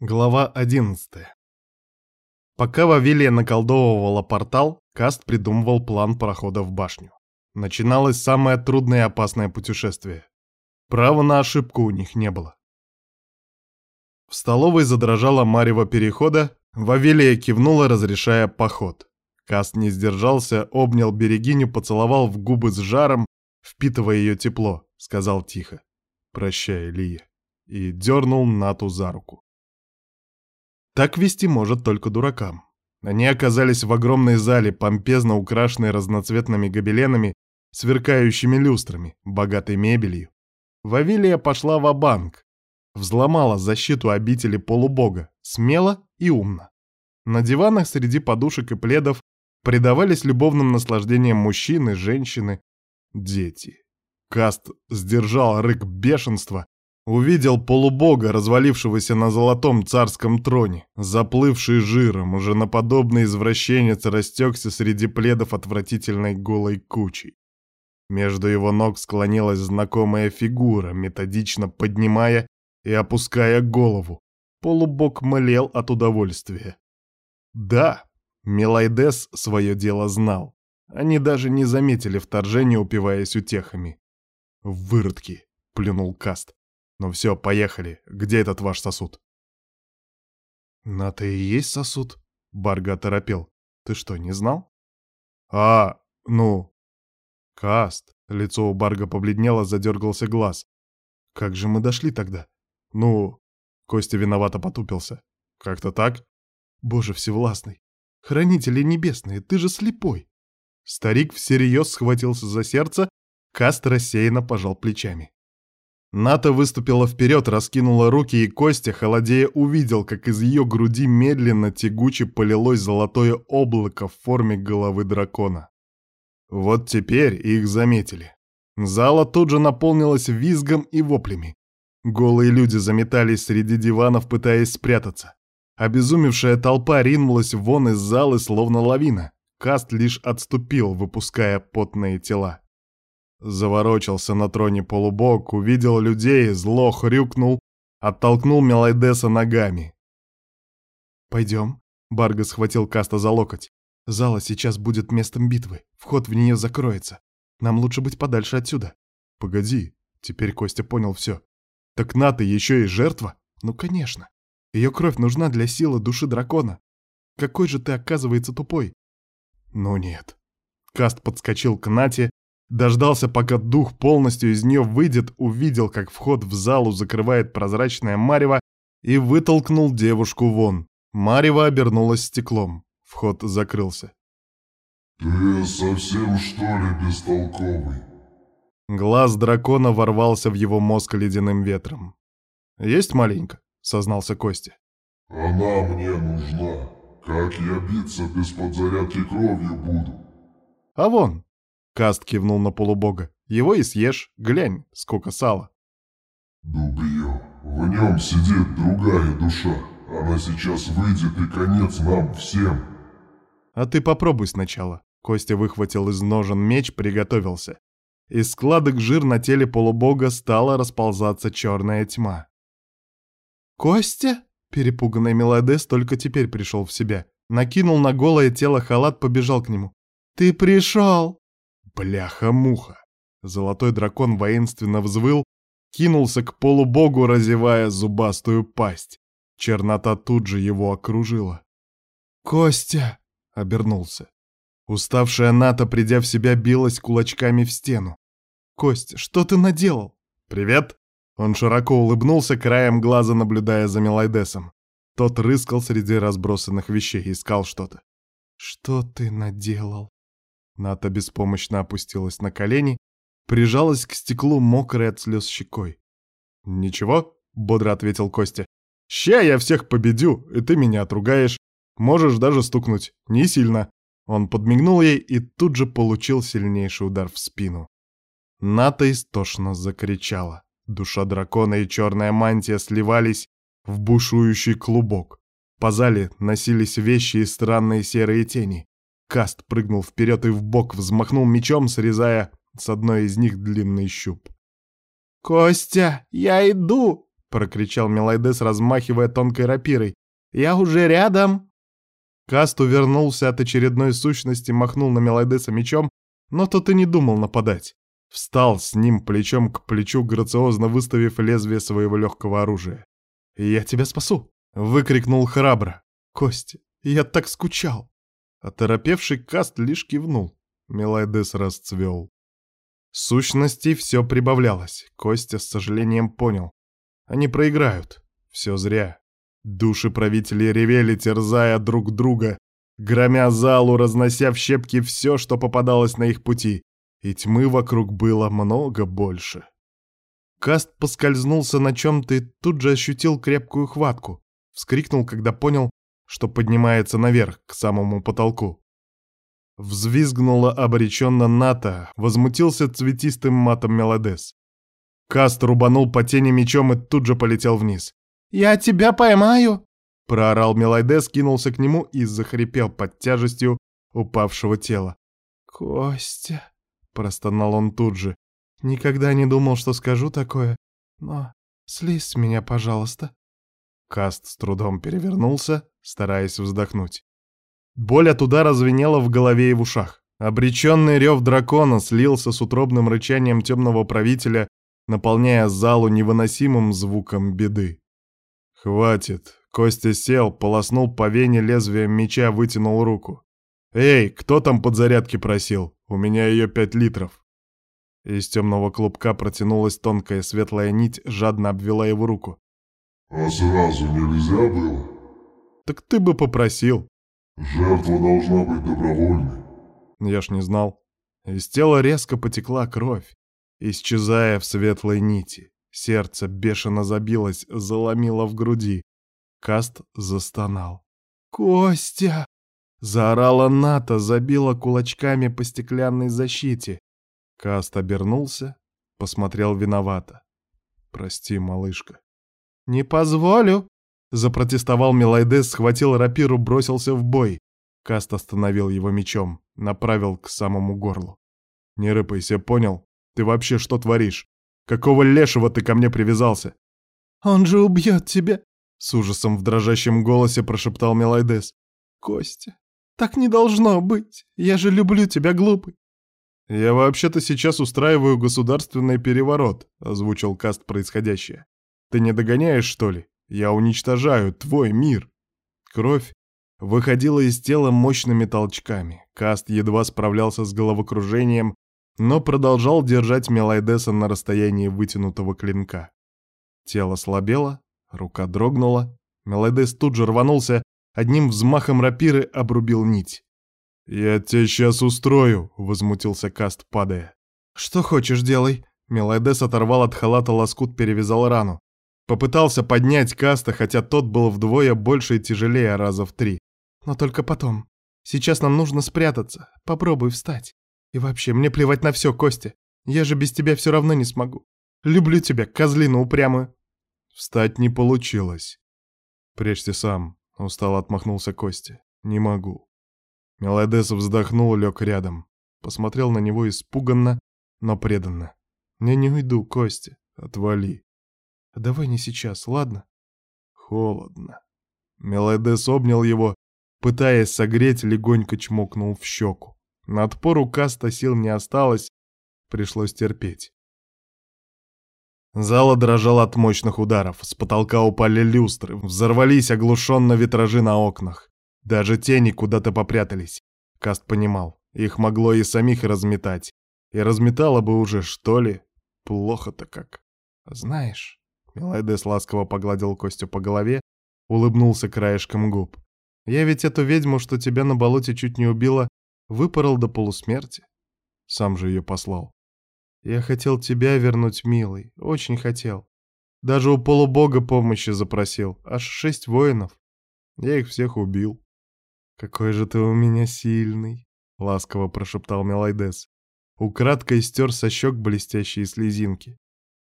Глава 11 Пока Вавилия наколдовывала портал, Каст придумывал план прохода в башню. Начиналось самое трудное и опасное путешествие. Права на ошибку у них не было. В столовой задрожала марево перехода, Вавилия кивнула, разрешая поход. Каст не сдержался, обнял Берегиню, поцеловал в губы с жаром, впитывая ее тепло, сказал тихо «Прощай, Лия» и дернул Нату за руку. Так вести может только дуракам. Они оказались в огромной зале, помпезно украшенной разноцветными гобеленами, сверкающими люстрами, богатой мебелью. Вавилия пошла в банк взломала защиту обители полубога, смело и умно. На диванах среди подушек и пледов предавались любовным наслаждениям мужчины, женщины, дети. Каст сдержал рык бешенства, Увидел полубога, развалившегося на золотом царском троне, заплывший жиром, уже наподобный извращенец растекся среди пледов отвратительной голой кучей. Между его ног склонилась знакомая фигура, методично поднимая и опуская голову. Полубог млел от удовольствия. Да, Мелайдес свое дело знал. Они даже не заметили вторжения, упиваясь утехами. «Выродки!» — плюнул Каст. Ну все, поехали. Где этот ваш сосуд? На-то и есть сосуд. Барга оторопел. Ты что, не знал? А, ну... Каст. Лицо у Барга побледнело, задергался глаз. Как же мы дошли тогда? Ну... Костя виновато потупился. Как-то так? Боже всевластный. Хранители небесные, ты же слепой. Старик всерьез схватился за сердце, Каст рассеянно пожал плечами. Ната выступила вперед, раскинула руки, и Костя, холодея, увидел, как из ее груди медленно тягуче полилось золотое облако в форме головы дракона. Вот теперь их заметили. Зала тут же наполнилась визгом и воплями. Голые люди заметались среди диванов, пытаясь спрятаться. Обезумевшая толпа ринулась вон из залы, словно лавина. Каст лишь отступил, выпуская потные тела. Заворочился на троне полубок, увидел людей, зло хрюкнул, оттолкнул Мелайдеса ногами. «Пойдем», — Барга схватил Каста за локоть. «Зала сейчас будет местом битвы, вход в нее закроется. Нам лучше быть подальше отсюда». «Погоди», — теперь Костя понял все. «Так Ната еще и жертва?» «Ну, конечно. Ее кровь нужна для силы души дракона. Какой же ты, оказывается, тупой?» «Ну нет». Каст подскочил к Нате, Дождался, пока дух полностью из нее выйдет, увидел, как вход в залу закрывает прозрачное марево и вытолкнул девушку вон. Марево обернулось стеклом. Вход закрылся. «Ты совсем что ли бестолковый?» Глаз дракона ворвался в его мозг ледяным ветром. «Есть маленько», — сознался Костя. «Она мне нужна. Как я биться без подзарядки кровью буду?» «А вон, Каст кивнул на полубога. Его и съешь. Глянь, сколько сала. Дубье. В нем сидит другая душа. Она сейчас выйдет и конец нам всем. А ты попробуй сначала. Костя выхватил из ножен меч, приготовился. Из складок жир на теле полубога стала расползаться черная тьма. «Костя?» — перепуганный Мелодес только теперь пришел в себя. Накинул на голое тело халат, побежал к нему. «Ты пришел!» Бляха-муха! Золотой дракон воинственно взвыл, кинулся к полубогу, разевая зубастую пасть. Чернота тут же его окружила. «Костя!» — обернулся. Уставшая Ната, придя в себя, билась кулачками в стену. «Костя, что ты наделал?» «Привет!» Он широко улыбнулся, краем глаза наблюдая за Мелайдесом. Тот рыскал среди разбросанных вещей, искал что-то. «Что ты наделал?» Ната беспомощно опустилась на колени, прижалась к стеклу мокрой от слез щекой. «Ничего», — бодро ответил Костя. «Ща я всех победю, и ты меня отругаешь. Можешь даже стукнуть. Не сильно». Он подмигнул ей и тут же получил сильнейший удар в спину. Ната истошно закричала. Душа дракона и черная мантия сливались в бушующий клубок. По зале носились вещи и странные серые тени. Каст прыгнул вперед и вбок, взмахнул мечом, срезая с одной из них длинный щуп. «Костя, я иду!» — прокричал Мелайдес, размахивая тонкой рапирой. «Я уже рядом!» Каст увернулся от очередной сущности, махнул на Мелайдеса мечом, но тот и не думал нападать. Встал с ним плечом к плечу, грациозно выставив лезвие своего легкого оружия. «Я тебя спасу!» — выкрикнул храбро. «Костя, я так скучал!» Оторопевший Каст лишь кивнул. Мелайдес расцвел. Сущностей все прибавлялось. Костя с сожалением понял. Они проиграют. Все зря. Души правителей ревели, терзая друг друга, громя залу, разнося в щепки все, что попадалось на их пути, и тьмы вокруг было много больше. Каст поскользнулся на чем-то и тут же ощутил крепкую хватку. Вскрикнул, когда понял, что поднимается наверх, к самому потолку. Взвизгнула обреченно Ната, возмутился цветистым матом Мелодес. Каст рубанул по тени мечом и тут же полетел вниз. «Я тебя поймаю!» Проорал Мелайдес, кинулся к нему и захрипел под тяжестью упавшего тела. «Костя!» — простонал он тут же. «Никогда не думал, что скажу такое, но слезь с меня, пожалуйста». Каст с трудом перевернулся, стараясь вздохнуть. Боль от удара звенела в голове и в ушах. Обреченный рев дракона слился с утробным рычанием темного правителя, наполняя залу невыносимым звуком беды. «Хватит!» Костя сел, полоснул по вене лезвием меча, вытянул руку. «Эй, кто там подзарядки просил? У меня ее пять литров!» Из темного клубка протянулась тонкая светлая нить, жадно обвела его руку. «А сразу нельзя было?» «Так ты бы попросил!» «Жертва должна быть добровольной!» Я ж не знал. Из тела резко потекла кровь, исчезая в светлой нити. Сердце бешено забилось, заломило в груди. Каст застонал. «Костя!» Заорала Ната, забила кулачками по стеклянной защите. Каст обернулся, посмотрел виновато. «Прости, малышка». «Не позволю!» Запротестовал Мелайдес, схватил рапиру, бросился в бой. Каст остановил его мечом, направил к самому горлу. «Не рыпайся, понял? Ты вообще что творишь? Какого лешего ты ко мне привязался?» «Он же убьет тебя!» — с ужасом в дрожащем голосе прошептал Мелайдес. «Костя, так не должно быть! Я же люблю тебя, глупый!» «Я вообще-то сейчас устраиваю государственный переворот», — озвучил Каст происходящее. «Ты не догоняешь, что ли? Я уничтожаю твой мир!» Кровь выходила из тела мощными толчками. Каст едва справлялся с головокружением, но продолжал держать Мелайдеса на расстоянии вытянутого клинка. Тело слабело, рука дрогнула. Мелайдес тут же рванулся, одним взмахом рапиры обрубил нить. «Я тебя сейчас устрою», — возмутился Каст, падая. «Что хочешь, делай». Мелайдес оторвал от халата лоскут, перевязал рану. Попытался поднять Каста, хотя тот был вдвое больше и тяжелее раза в три. «Но только потом. Сейчас нам нужно спрятаться. Попробуй встать». И вообще, мне плевать на все, Костя. Я же без тебя все равно не смогу. Люблю тебя, козлину упрямую. Встать не получилось. Прежде сам, устало отмахнулся Костя. Не могу. Мелодес вздохнул, лег рядом. Посмотрел на него испуганно, но преданно. «Я не уйду, Костя. Отвали. Давай не сейчас, ладно?» Холодно. Мелодес обнял его, пытаясь согреть, легонько чмокнул в щеку. На отпор у каста сил не осталось, пришлось терпеть. Зала дрожал от мощных ударов, с потолка упали люстры, взорвались оглушенно витражи на окнах. Даже тени куда-то попрятались. Каст понимал, их могло и самих разметать. И разметало бы уже, что ли? Плохо-то как. Знаешь, Мелайдес ласково погладил Костю по голове, улыбнулся краешком губ. Я ведь эту ведьму, что тебя на болоте чуть не убила, Выпорол до полусмерти. Сам же ее послал. Я хотел тебя вернуть, милый, очень хотел. Даже у полубога помощи запросил, аж шесть воинов. Я их всех убил. Какой же ты у меня сильный, ласково прошептал Мелайдес. Украдкой стер со щек блестящие слезинки.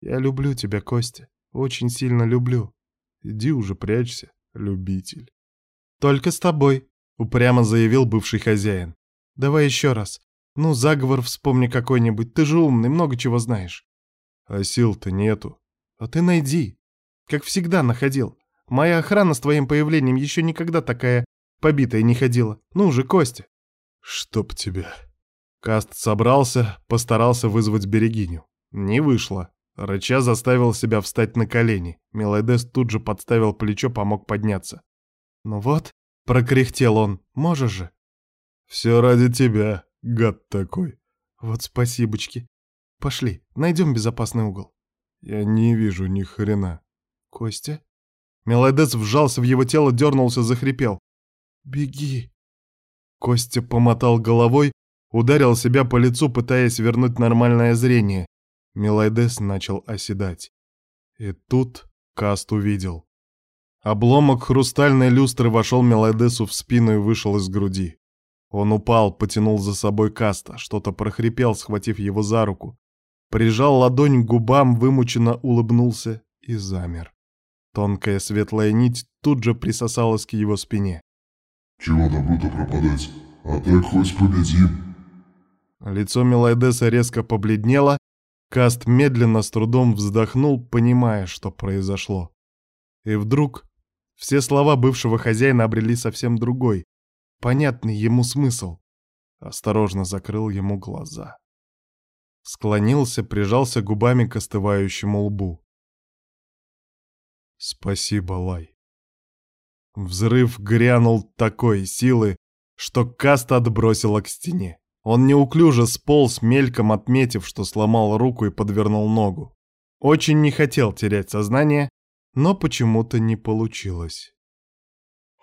Я люблю тебя, Костя, очень сильно люблю. Иди уже прячься, любитель. Только с тобой, упрямо заявил бывший хозяин. Давай еще раз. Ну, заговор вспомни какой-нибудь. Ты же умный, много чего знаешь. А сил-то нету. А ты найди. Как всегда находил. Моя охрана с твоим появлением еще никогда такая побитая не ходила. Ну же, Костя. Чтоб тебя. Каст собрался, постарался вызвать Берегиню. Не вышло. Рыча заставил себя встать на колени. Мелайдес тут же подставил плечо, помог подняться. «Ну вот», — прокряхтел он, — «можешь же». «Все ради тебя, гад такой». «Вот спасибочки. Пошли, найдем безопасный угол». «Я не вижу ни хрена». «Костя?» Мелайдес вжался в его тело, дернулся, захрипел. «Беги!» Костя помотал головой, ударил себя по лицу, пытаясь вернуть нормальное зрение. Мелайдес начал оседать. И тут Каст увидел. Обломок хрустальной люстры вошел Мелайдесу в спину и вышел из груди. Он упал, потянул за собой Каста, что-то прохрипел, схватив его за руку. Прижал ладонь к губам, вымученно улыбнулся и замер. Тонкая светлая нить тут же присосалась к его спине. «Чего добру-то пропадать? А так хоть победим!» Лицо Мелайдеса резко побледнело, Каст медленно с трудом вздохнул, понимая, что произошло. И вдруг все слова бывшего хозяина обрели совсем другой, понятный ему смысл. Осторожно закрыл ему глаза. Склонился, прижался губами к остывающему лбу. Спасибо, Лай. Взрыв грянул такой силы, что Каст отбросило к стене. Он неуклюже сполз, мельком отметив, что сломал руку и подвернул ногу. Очень не хотел терять сознание, но почему-то не получилось.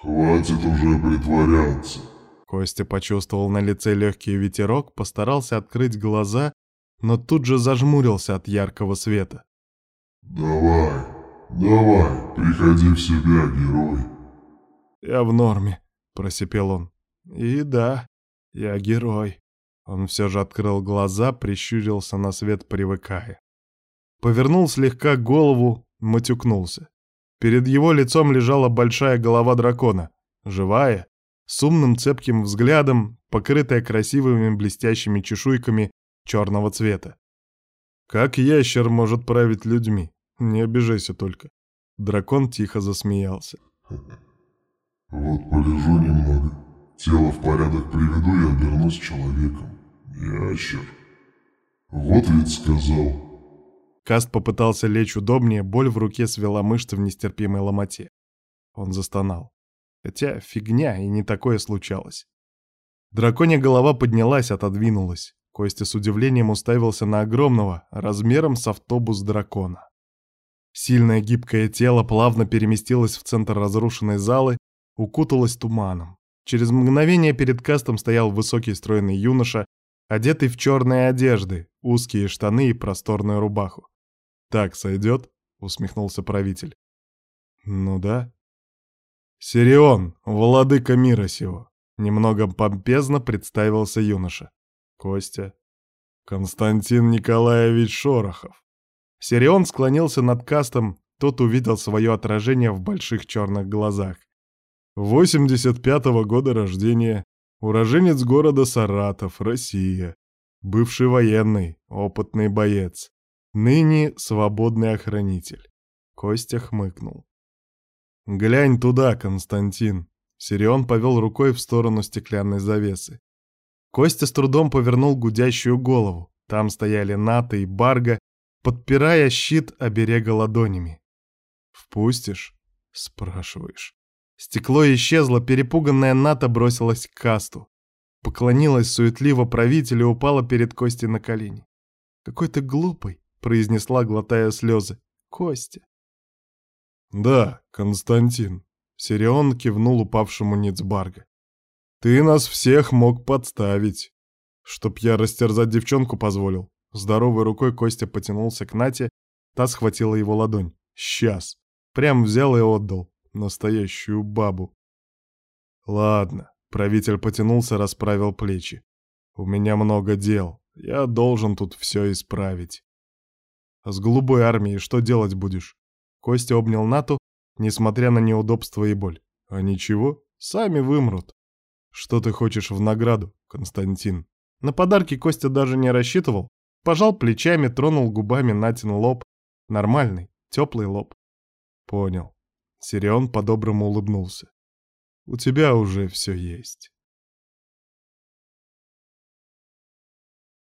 «Хватит уже притворяться!» Костя почувствовал на лице легкий ветерок, постарался открыть глаза, но тут же зажмурился от яркого света. «Давай, «Давай, приходи в себя, герой!» «Я в норме», — просипел он. «И да, я герой». Он все же открыл глаза, прищурился на свет, привыкая. Повернул слегка голову, матюкнулся. Перед его лицом лежала большая голова дракона, живая, с умным цепким взглядом, покрытая красивыми блестящими чешуйками черного цвета. Как ящер может править людьми? Не обижайся только. Дракон тихо засмеялся. Вот полежу немного, тело в порядок приведу и обернусь человеком. Ящер. Вот ведь сказал. Каст попытался лечь удобнее, боль в руке свела мышцы в нестерпимой ломоте. Он застонал. Хотя фигня, и не такое случалось. Драконья голова поднялась, отодвинулась. Костя с удивлением уставился на огромного, размером с автобус дракона. Сильное гибкое тело плавно переместилось в центр разрушенной залы, укуталось туманом. Через мгновение перед кастом стоял высокий стройный юноша, одетый в черные одежды, узкие штаны и просторную рубаху. «Так сойдет?» — усмехнулся правитель. «Ну да». «Сирион, владыка мира сего», — немного помпезно представился юноша. «Костя». «Константин Николаевич Шорохов». Сирион склонился над кастом, тот увидел свое отражение в больших черных глазах. 85-го года рождения, уроженец города Саратов, Россия, бывший военный, опытный боец, ныне свободный охранитель. Костя хмыкнул. «Глянь туда, Константин!» Сирион повел рукой в сторону стеклянной завесы. Костя с трудом повернул гудящую голову. Там стояли Ната и Барга, подпирая щит оберега ладонями. «Впустишь?» — спрашиваешь. Стекло исчезло, перепуганная Ната бросилась к касту. Поклонилась суетливо правителю и упала перед Костей на колени. «Какой ты глупый!» — произнесла, глотая слезы. «Костя!» «Да, Константин», — Сирион кивнул упавшему Ницбарга. «Ты нас всех мог подставить, чтоб я растерзать девчонку позволил. Здоровой рукой Костя потянулся к Нате, та схватила его ладонь. «Сейчас!» Прям взял и отдал. Настоящую бабу. «Ладно», — правитель потянулся, расправил плечи. «У меня много дел. Я должен тут все исправить». «А с голубой армией что делать будешь?» Костя обнял Нату, несмотря на неудобства и боль. «А ничего, сами вымрут». «Что ты хочешь в награду, Константин?» На подарки Костя даже не рассчитывал, Пожал плечами, тронул губами Натин лоб. Нормальный, теплый лоб. Понял. Сирион по-доброму улыбнулся. У тебя уже все есть.